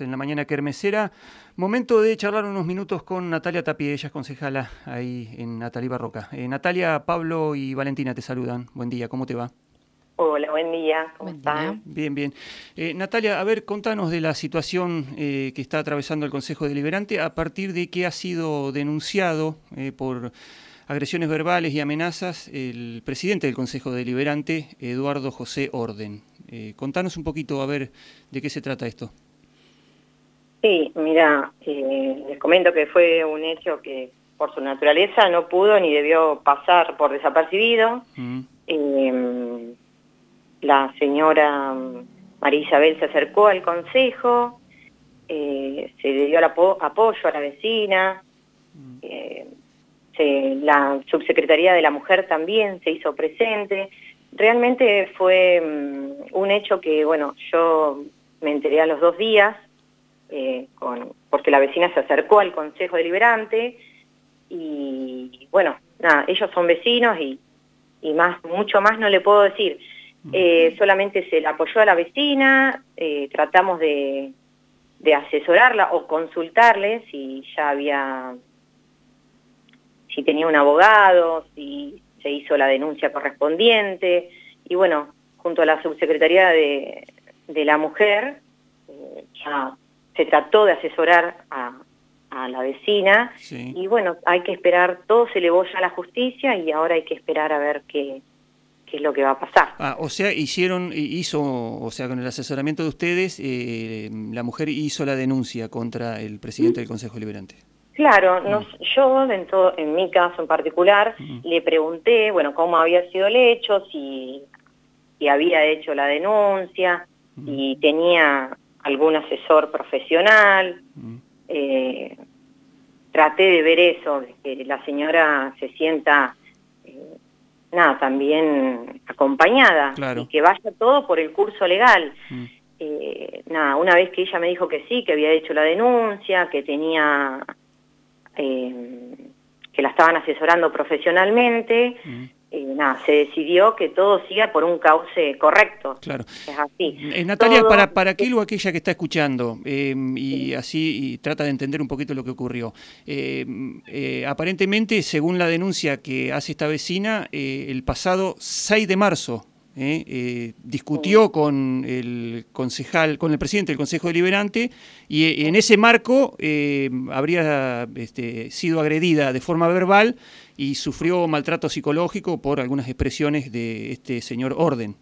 en la mañana kermesera. Momento de charlar unos minutos con Natalia Tapie, ella es concejala ahí en Natalia Barroca. Eh, Natalia, Pablo y Valentina te saludan. Buen día, ¿cómo te va? Hola, buen día, ¿cómo están? Bien, bien. Eh, Natalia, a ver, contanos de la situación eh, que está atravesando el Consejo Deliberante a partir de que ha sido denunciado por agresiones verbales y amenazas el presidente del Consejo Deliberante, Eduardo José Orden. contanos un poquito, a ver, de qué se trata esto. Sí, mira, eh, les comento que fue un hecho que por su naturaleza no pudo ni debió pasar por desapercibido. Mm. Em, la señora María Isabel se acercó al consejo, eh, se le dio el apoyo a la vecina, mm. eh, la subsecretaría de la mujer también se hizo presente. Realmente fue mm, un hecho que, bueno, yo me enteré a los dos días, eh, con, porque la vecina se acercó al Consejo Deliberante y bueno, nada, ellos son vecinos y, más, mucho más no le puedo decir. Eh, solamente se le apoyó a la vecina, eh, tratamos de, de asesorarla o consultarle si ya había, si tenía un abogado, si se hizo la denuncia correspondiente y bueno, junto a la subsecretaría de, de la mujer, ya se trató de asesorar a, la vecina y bueno, hay que esperar, todo se elevó ya a la justicia y ahora hay que esperar a ver qué, qué es lo que va a pasar. Ah, o sea, hicieron, hizo, o sea, con el asesoramiento de ustedes, eh, la mujer hizo la denuncia contra el presidente del Consejo Liberante. Claro, mm. yo dentro, en mi caso en particular mm. le pregunté, bueno, cómo había sido el hecho, si, si había hecho la denuncia, mm. y tenía algún asesor profesional. Mm. Eh, traté de ver eso, que la señora se sienta, eh, nada, también acompañada, y que vaya todo por el curso legal. Mm. Eh, nada, una vez que ella me dijo que sí, que había hecho la denuncia, que tenía, que la estaban asesorando profesionalmente, mm. Eh, nada, se decidió que todo siga por un cauce correcto. Claro. Es así. Eh, Natalia, para, para aquel o aquella que está escuchando em, y así y trata de entender un poquito lo que ocurrió. Em, eh, aparentemente, según la denuncia que hace esta vecina, el pasado 6 de marzo ¿eh? Eh, discutió con el concejal, con el presidente del Consejo Deliberante y eh, en ese marco habría este, sido agredida de forma verbal y sufrió maltrato psicológico por algunas expresiones de este señor Orden.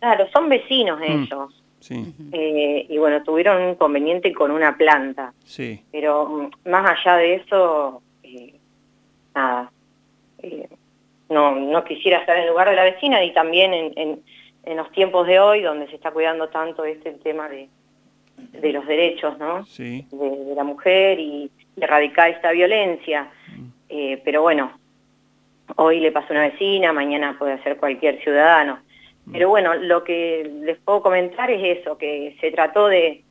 Claro, son vecinos mm, ellos. Sí. y bueno, tuvieron un inconveniente con una planta. Sí. Pero mm, más allá de eso, nada no, no quisiera estar en lugar de la vecina y también en, en, los tiempos de hoy donde se está cuidando tanto este tema de, de los derechos ¿no? de, la mujer y erradicar esta violencia. Eh, pero bueno, hoy le pasó a una vecina, mañana puede ser cualquier ciudadano. Pero bueno, lo que les puedo comentar es eso, que se trató de,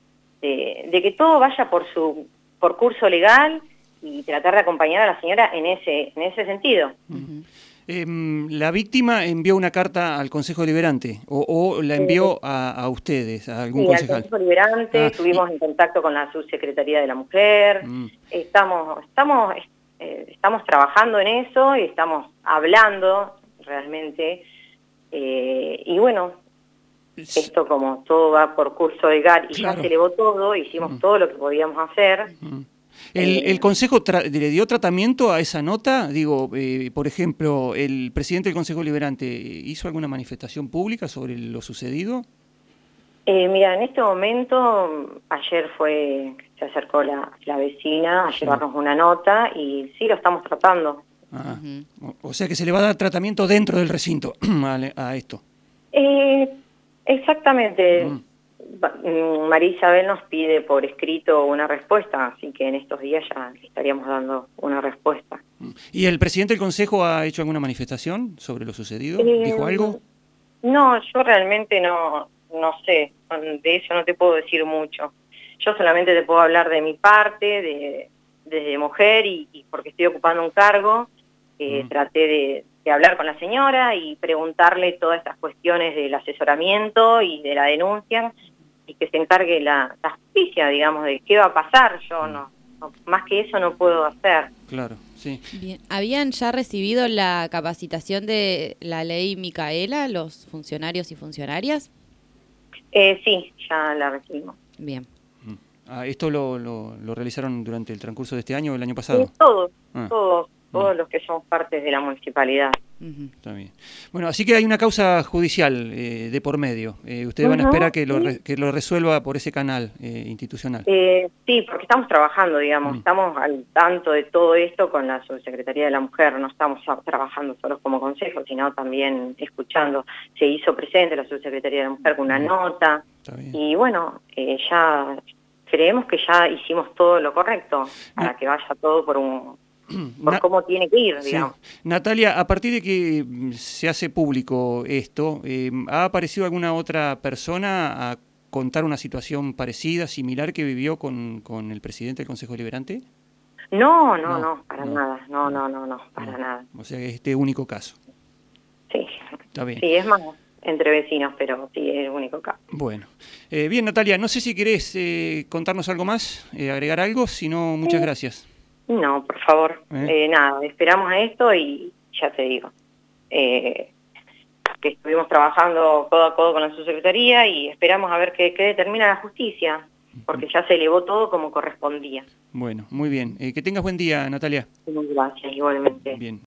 de, que todo vaya por su por curso legal y tratar de acompañar a la señora en ese, en ese sentido. Em, ¿La víctima envió una carta al Consejo Deliberante o, la envió a, ustedes, a algún sí, al Consejo Deliberante, ah, estuvimos en contacto con la Subsecretaría de la Mujer, mm. estamos, estamos, eh, estamos trabajando en eso y estamos hablando realmente. Eh, y bueno, esto como todo va por curso de GAR y ya se elevó todo, hicimos todo lo que podíamos hacer. ¿El, eh, Consejo le dio tratamiento a esa nota? Digo, eh, por ejemplo, ¿el presidente del Consejo Liberante hizo alguna manifestación pública sobre lo sucedido? Eh, mira, en este momento, ayer fue, se acercó la, vecina a llevarnos una nota y sí lo estamos tratando. Ah, o, sea que se le va a dar tratamiento dentro del recinto a, esto. exactamente. Mm. Mm, María Isabel nos pide por escrito una respuesta, así que en estos días ya estaríamos dando una respuesta. ¿Y el presidente del Consejo ha hecho alguna manifestación sobre lo sucedido? Eh, ¿Dijo algo? No, yo realmente no, no sé, de eso no te puedo decir mucho. Yo solamente te puedo hablar de mi parte, de, desde mujer y, porque estoy ocupando un cargo, mm. traté de, de hablar con la señora y preguntarle todas estas cuestiones del asesoramiento y de la denuncia y que se encargue la, justicia, digamos, de qué va a pasar. Yo no, más que eso no puedo hacer. Claro, sí. Bien. ¿Habían ya recibido la capacitación de la ley Micaela, los funcionarios y funcionarias? Eh, sí, ya la recibimos. Bien. Ah, ¿Esto lo, lo, realizaron durante el transcurso de este año o el año pasado? Sí, todos, ah. todos todos los que somos partes de la municipalidad. Está bien. Bueno, así que hay una causa judicial eh, de por medio. Eh, ¿Ustedes van a esperar que lo, que lo resuelva por ese canal eh, institucional? sí, porque estamos trabajando, digamos, mm. estamos al tanto de todo esto con la Subsecretaría de la Mujer, no estamos trabajando solo como consejo, sino también escuchando. Se hizo presente la Subsecretaría de la Mujer con una mm. nota y bueno, ya creemos que ya hicimos todo lo correcto para que vaya todo por un por cómo tiene que ir, digamos. Natalia, a partir de que mm, se hace público esto, eh, ¿ha aparecido alguna otra persona a contar una situación parecida, similar que vivió con, con el presidente del Consejo Deliberante? No, no, no, para nada, no, no, no, no, para nada. O sea, este único caso. Sí, Está bien. sí, es más entre vecinos, pero sí, es el único caso. Bueno, eh, bien Natalia, no sé si querés eh, contarnos algo más, agregar algo, si no, muchas gracias. No, por favor. ¿Eh? Eh, nada, esperamos a esto y ya te digo. Eh, que estuvimos trabajando codo a codo con la subsecretaría y esperamos a ver qué, determina la justicia, porque ya se elevó todo como correspondía. Bueno, muy bien. que tengas buen día, Natalia. Muchas gracias, igualmente. Bien.